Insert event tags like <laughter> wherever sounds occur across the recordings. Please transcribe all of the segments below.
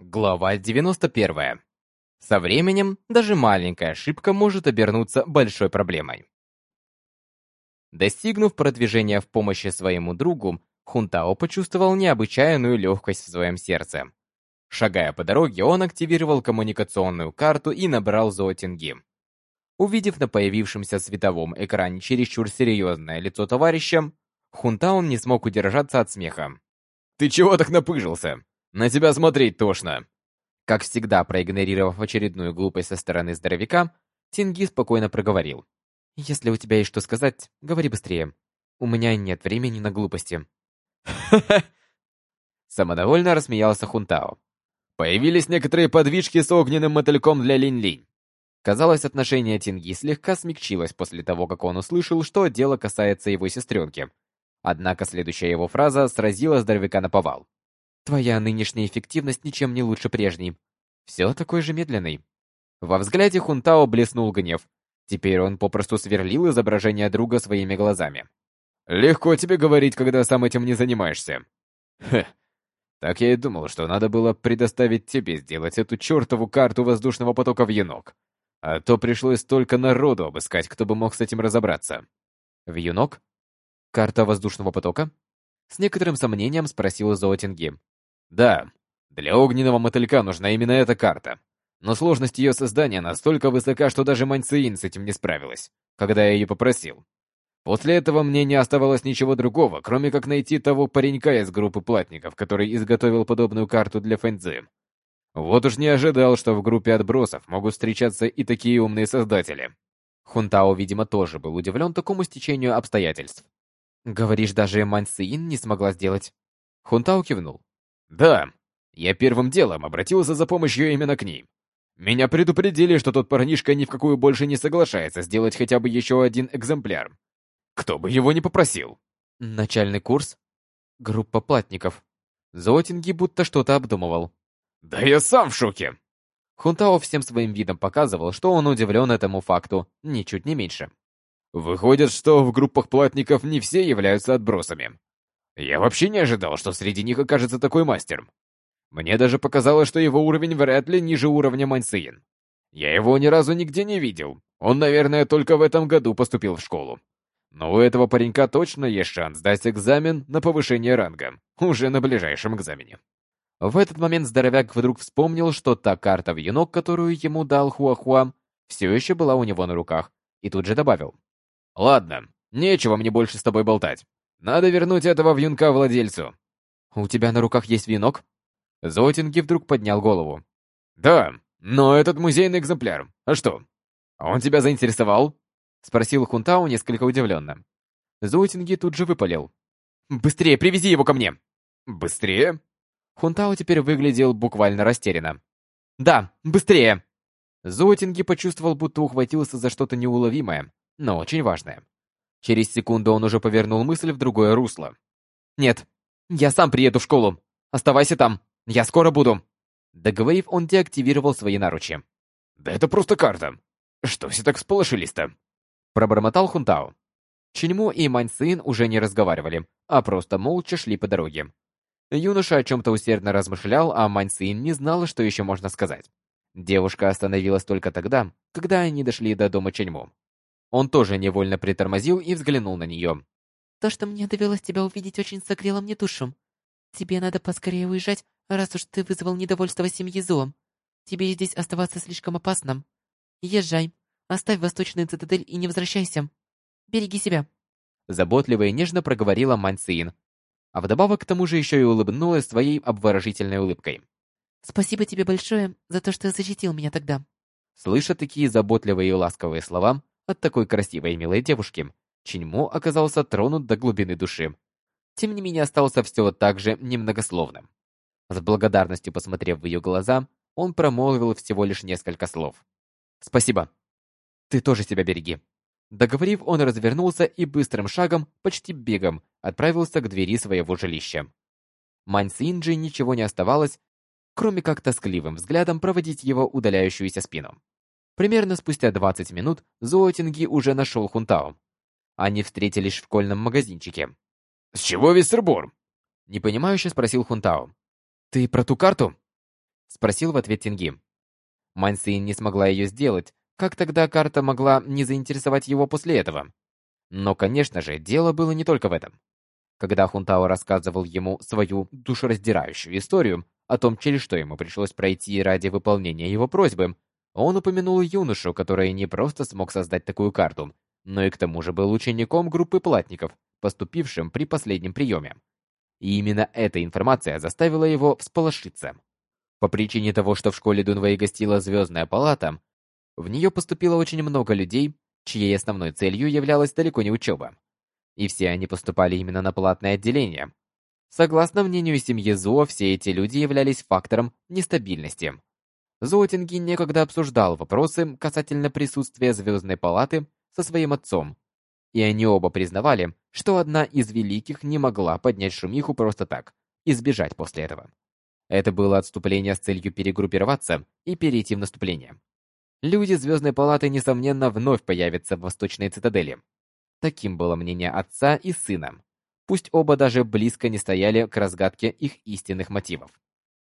Глава 91. Со временем даже маленькая ошибка может обернуться большой проблемой. Достигнув продвижения в помощи своему другу, Хунтао почувствовал необычайную легкость в своем сердце. Шагая по дороге, он активировал коммуникационную карту и набрал зоотинги. Увидев на появившемся световом экране чересчур серьезное лицо товарища, Хунтао не смог удержаться от смеха. «Ты чего так напыжился? На тебя смотреть тошно!» Как всегда, проигнорировав очередную глупость со стороны здоровяка, Тинги спокойно проговорил. «Если у тебя есть что сказать, говори быстрее. У меня нет времени на глупости». <laughs> Самодовольно рассмеялся Хунтао. Появились некоторые подвижки с огненным мотыльком для Линь-Линь. Казалось, отношение Тинги слегка смягчилось после того, как он услышал, что дело касается его сестренки. Однако следующая его фраза сразила здоровяка на повал. Твоя нынешняя эффективность ничем не лучше прежней. Все такой же медленный. Во взгляде Хунтао блеснул гнев. Теперь он попросту сверлил изображение друга своими глазами. «Легко тебе говорить, когда сам этим не занимаешься». «Хе, так я и думал, что надо было предоставить тебе сделать эту чертову карту воздушного потока в Юнок. А то пришлось столько народу обыскать, кто бы мог с этим разобраться». «В Юнок? Карта воздушного потока?» С некоторым сомнением спросил Зоотинги. Да, для огненного мотылька нужна именно эта карта. Но сложность ее создания настолько высока, что даже Маньцеин с этим не справилась, когда я ее попросил. После этого мне не оставалось ничего другого, кроме как найти того паренька из группы платников, который изготовил подобную карту для Фэнзи. Вот уж не ожидал, что в группе отбросов могут встречаться и такие умные создатели. Хунтао, видимо, тоже был удивлен такому стечению обстоятельств. «Говоришь, даже Маньцеин не смогла сделать?» Хунтао кивнул. Да, я первым делом обратился за помощью именно к ней. Меня предупредили, что тот парнишка ни в какую больше не соглашается сделать хотя бы еще один экземпляр. Кто бы его не попросил. Начальный курс? Группа платников. Зоотинги будто что-то обдумывал. Да я сам в шоке. Хунтао всем своим видом показывал, что он удивлен этому факту, ничуть не меньше. Выходит, что в группах платников не все являются отбросами. Я вообще не ожидал, что среди них окажется такой мастер. Мне даже показалось, что его уровень вряд ли ниже уровня Мансиин. Я его ни разу нигде не видел. Он, наверное, только в этом году поступил в школу. Но у этого паренька точно есть шанс сдать экзамен на повышение ранга, уже на ближайшем экзамене. В этот момент здоровяк вдруг вспомнил, что та карта в юнок, которую ему дал Хуахуа, все еще была у него на руках, и тут же добавил. «Ладно, нечего мне больше с тобой болтать. Надо вернуть этого вьюнка владельцу. У тебя на руках есть венок? Зотинги вдруг поднял голову. Да, но этот музейный экземпляр. А что? Он тебя заинтересовал? Спросил Хунтау несколько удивленно. Зотинги тут же выпалил. Быстрее привези его ко мне. Быстрее? Хунтау теперь выглядел буквально растерянно. Да, быстрее. Зотинги почувствовал, будто ухватился за что-то неуловимое, но очень важное. Через секунду он уже повернул мысль в другое русло. «Нет, я сам приеду в школу. Оставайся там. Я скоро буду». Договорив, он деактивировал свои наручи. «Да это просто карта. Что все так всполошились-то?» Пробормотал Хунтао. Чиньму и Маньцин уже не разговаривали, а просто молча шли по дороге. Юноша о чем-то усердно размышлял, а Маньцин не знала, что еще можно сказать. Девушка остановилась только тогда, когда они дошли до дома Ченьму. Он тоже невольно притормозил и взглянул на нее. «То, что мне довелось тебя увидеть, очень согрело мне душу. Тебе надо поскорее уезжать, раз уж ты вызвал недовольство семьи Зо. Тебе здесь оставаться слишком опасно. Езжай, оставь восточную цитадель и не возвращайся. Береги себя». Заботливо и нежно проговорила Мансиин. А вдобавок к тому же еще и улыбнулась своей обворожительной улыбкой. «Спасибо тебе большое за то, что защитил меня тогда». Слыша такие заботливые и ласковые слова, от такой красивой и милой девушки, Чиньмо оказался тронут до глубины души. Тем не менее, остался все так же немногословным. С благодарностью посмотрев в ее глаза, он промолвил всего лишь несколько слов. «Спасибо. Ты тоже себя береги». Договорив, он развернулся и быстрым шагом, почти бегом, отправился к двери своего жилища. Мань Синджи ничего не оставалось, кроме как тоскливым взглядом проводить его удаляющуюся спину. Примерно спустя 20 минут Зоотинги уже нашел Хунтао. Они встретились в школьном магазинчике. «С чего весь сырбор?» Непонимающе спросил Хунтао. «Ты про ту карту?» Спросил в ответ Тингим. Мансин не смогла ее сделать, как тогда карта могла не заинтересовать его после этого? Но, конечно же, дело было не только в этом. Когда Хунтао рассказывал ему свою душераздирающую историю о том, через что ему пришлось пройти ради выполнения его просьбы, он упомянул юношу, который не просто смог создать такую карту, но и к тому же был учеником группы платников, поступившим при последнем приеме. И именно эта информация заставила его всполошиться. По причине того, что в школе Дунвей гостила Звездная палата, в нее поступило очень много людей, чьей основной целью являлась далеко не учеба. И все они поступали именно на платное отделение. Согласно мнению семьи Зуо, все эти люди являлись фактором нестабильности. Зоотинги некогда обсуждал вопросы касательно присутствия Звездной палаты со своим отцом, и они оба признавали, что одна из великих не могла поднять шумиху просто так и сбежать после этого. Это было отступление с целью перегруппироваться и перейти в наступление. Люди Звездной палаты несомненно вновь появятся в Восточной цитадели. Таким было мнение отца и сына. Пусть оба даже близко не стояли к разгадке их истинных мотивов.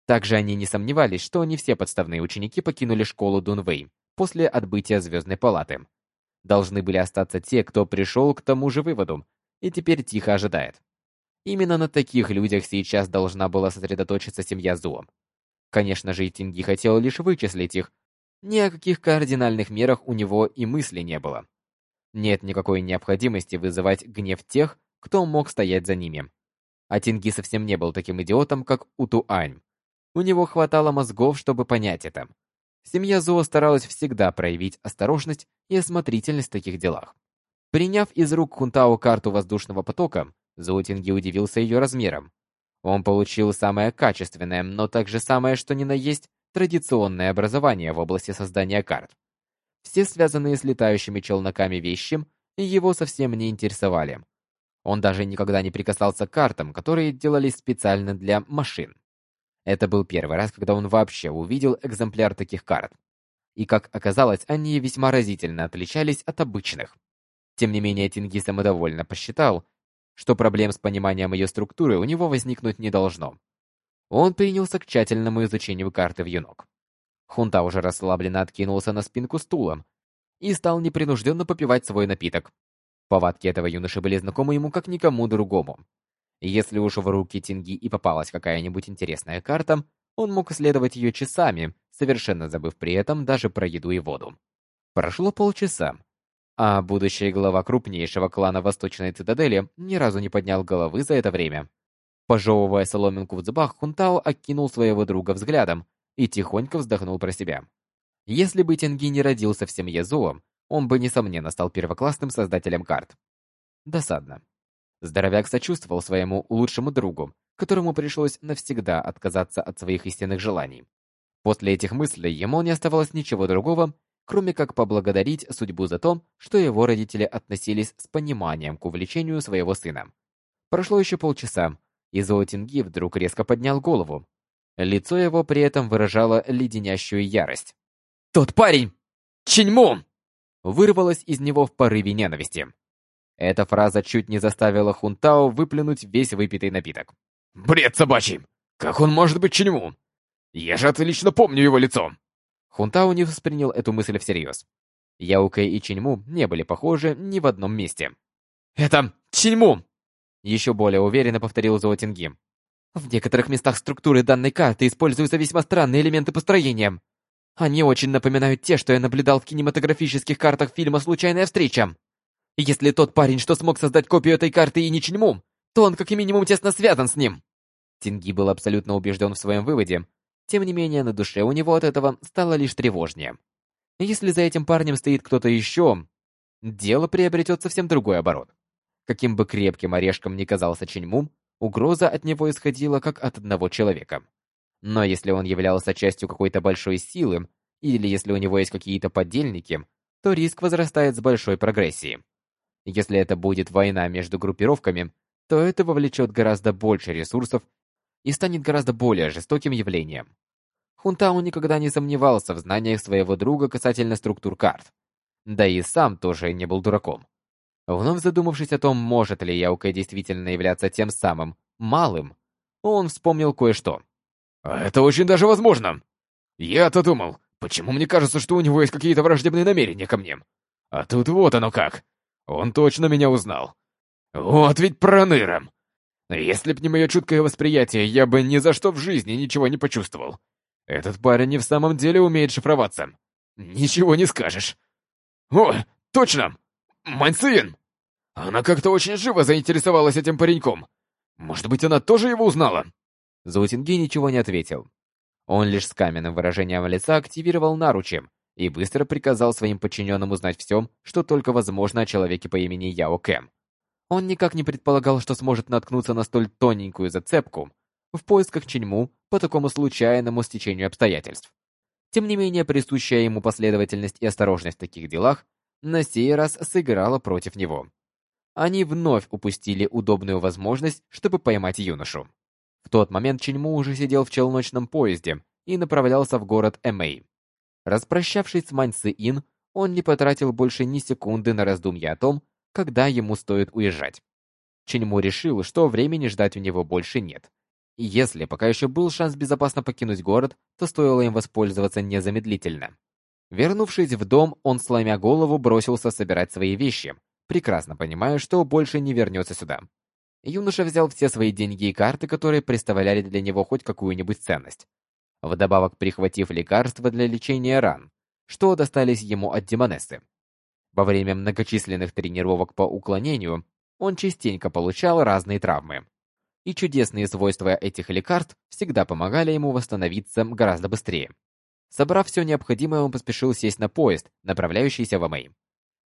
Также они не сомневались, что не все подставные ученики покинули школу Дунвей после отбытия Звездной палаты. Должны были остаться те, кто пришел к тому же выводу и теперь тихо ожидает. Именно на таких людях сейчас должна была сосредоточиться семья Зуо. Конечно же, Тинги хотел лишь вычислить их. Ни о каких кардинальных мерах у него и мысли не было. Нет никакой необходимости вызывать гнев тех, кто мог стоять за ними. А Тинги совсем не был таким идиотом, как Утуань. У него хватало мозгов, чтобы понять это. Семья Зуо старалась всегда проявить осторожность и осмотрительность в таких делах. Приняв из рук Хунтао карту воздушного потока, Зоутинги удивился ее размером. Он получил самое качественное, но также самое, что ни на есть, традиционное образование в области создания карт. Все связанные с летающими челноками вещи его совсем не интересовали. Он даже никогда не прикасался к картам, которые делались специально для машин. Это был первый раз, когда он вообще увидел экземпляр таких карт. И, как оказалось, они весьма разительно отличались от обычных. Тем не менее, Тинги самодовольно посчитал, что проблем с пониманием ее структуры у него возникнуть не должно. Он принялся к тщательному изучению карты в юнок. Хунта уже расслабленно откинулся на спинку стула и стал непринужденно попивать свой напиток. Повадки этого юноши были знакомы ему как никому другому. Если уж в руки Тинги и попалась какая-нибудь интересная карта, он мог исследовать ее часами, совершенно забыв при этом даже про еду и воду. Прошло полчаса, а будущий глава крупнейшего клана Восточной Цитадели ни разу не поднял головы за это время. Пожевывая соломинку в зубах, Хунтао окинул своего друга взглядом и тихонько вздохнул про себя. Если бы Тинги не родился в семье Зуо, он бы, несомненно, стал первоклассным создателем карт. Досадно. Здоровяк сочувствовал своему лучшему другу, которому пришлось навсегда отказаться от своих истинных желаний. После этих мыслей ему не оставалось ничего другого, кроме как поблагодарить судьбу за то, что его родители относились с пониманием к увлечению своего сына. Прошло еще полчаса, и Зоотинги вдруг резко поднял голову. Лицо его при этом выражало леденящую ярость. «Тот парень! Чиньму!» Вырвалось из него в порыве ненависти. Эта фраза чуть не заставила Хунтао выплюнуть весь выпитый напиток. «Бред собачий! Как он может быть Чиньму? Я же отлично помню его лицо!» Хунтао не воспринял эту мысль всерьез. Яукэй и Чиньму не были похожи ни в одном месте. «Это Чиньму!» Еще более уверенно повторил Зоотинги. В некоторых местах структуры данной карты используются весьма странные элементы построения. Они очень напоминают те, что я наблюдал в кинематографических картах фильма «Случайная встреча». Если тот парень, что смог создать копию этой карты и не Чиньму, то он как минимум тесно связан с ним. Тинги был абсолютно убежден в своем выводе. Тем не менее, на душе у него от этого стало лишь тревожнее. Если за этим парнем стоит кто-то еще, дело приобретет совсем другой оборот. Каким бы крепким орешком ни казался Чиньму, угроза от него исходила как от одного человека. Но если он являлся частью какой-то большой силы, или если у него есть какие-то подельники, то риск возрастает с большой прогрессией. Если это будет война между группировками, то это вовлечет гораздо больше ресурсов и станет гораздо более жестоким явлением. Хунтау никогда не сомневался в знаниях своего друга касательно структур карт. Да и сам тоже не был дураком. Вновь задумавшись о том, может ли Яукэ действительно являться тем самым «малым», он вспомнил кое-что. Это очень даже возможно. Я-то думал, почему мне кажется, что у него есть какие-то враждебные намерения ко мне? А тут вот оно как. Он точно меня узнал. Вот ведь проныром. Если б не мое чуткое восприятие, я бы ни за что в жизни ничего не почувствовал. Этот парень не в самом деле умеет шифроваться. Ничего не скажешь. О, точно! Мансин! Она как-то очень живо заинтересовалась этим пареньком. Может быть, она тоже его узнала? Заутинги ничего не ответил. Он лишь с каменным выражением лица активировал наручи и быстро приказал своим подчиненным узнать все, что только возможно о человеке по имени Яо Кэм. Он никак не предполагал, что сможет наткнуться на столь тоненькую зацепку в поисках Ченьму по такому случайному стечению обстоятельств. Тем не менее, присущая ему последовательность и осторожность в таких делах на сей раз сыграла против него. Они вновь упустили удобную возможность, чтобы поймать юношу. В тот момент Ченьму уже сидел в челночном поезде и направлялся в город Эмэй. Распрощавшись с Мань Ин, он не потратил больше ни секунды на раздумья о том, когда ему стоит уезжать. Ченьму решил, что времени ждать у него больше нет. И если пока еще был шанс безопасно покинуть город, то стоило им воспользоваться незамедлительно. Вернувшись в дом, он, сломя голову, бросился собирать свои вещи, прекрасно понимая, что больше не вернется сюда. Юноша взял все свои деньги и карты, которые представляли для него хоть какую-нибудь ценность. Вдобавок прихватив лекарства для лечения ран, что достались ему от Демонессы. Во время многочисленных тренировок по уклонению он частенько получал разные травмы. И чудесные свойства этих лекарств всегда помогали ему восстановиться гораздо быстрее. Собрав все необходимое, он поспешил сесть на поезд, направляющийся в Амэй.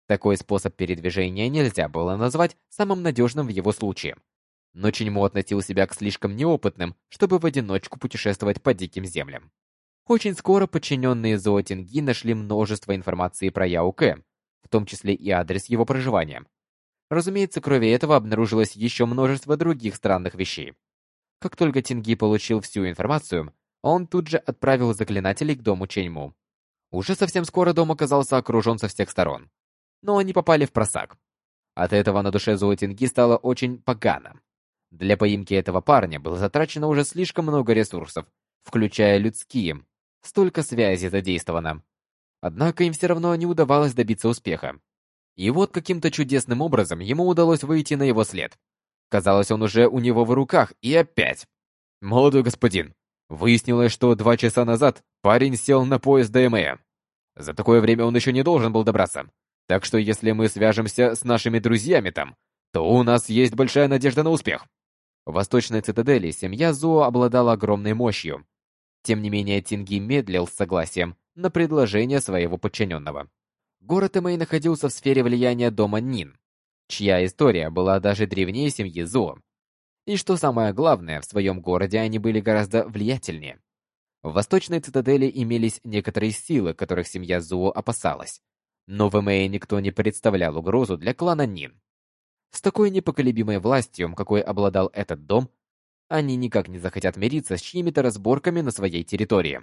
Такой способ передвижения нельзя было назвать самым надежным в его случае. Но Чиньму относил себя к слишком неопытным, чтобы в одиночку путешествовать по диким землям. Очень скоро подчиненные Зоотинги нашли множество информации про Яо Кэ, в том числе и адрес его проживания. Разумеется, кроме этого обнаружилось еще множество других странных вещей. Как только Тинги получил всю информацию, он тут же отправил заклинателей к дому Ченьму. Уже совсем скоро дом оказался окружен со всех сторон. Но они попали в просак. От этого на душе Зоотинги стало очень погано. Для поимки этого парня было затрачено уже слишком много ресурсов, включая людские. Столько связей задействовано. Однако им все равно не удавалось добиться успеха. И вот каким-то чудесным образом ему удалось выйти на его след. Казалось, он уже у него в руках, и опять. «Молодой господин, выяснилось, что два часа назад парень сел на поезд ДМЭ. За такое время он еще не должен был добраться. Так что если мы свяжемся с нашими друзьями там, то у нас есть большая надежда на успех». В Восточной цитадели семья Зуо обладала огромной мощью. Тем не менее, Тинги медлил с согласием, на предложение своего подчиненного. Город Эмэй находился в сфере влияния дома Нин, чья история была даже древнее семьи Зо. И что самое главное, в своем городе они были гораздо влиятельнее. В Восточной цитадели имелись некоторые силы, которых семья Зуо опасалась. Но в Эмее никто не представлял угрозу для клана Нин. С такой непоколебимой властью, какой обладал этот дом, они никак не захотят мириться с чьими-то разборками на своей территории.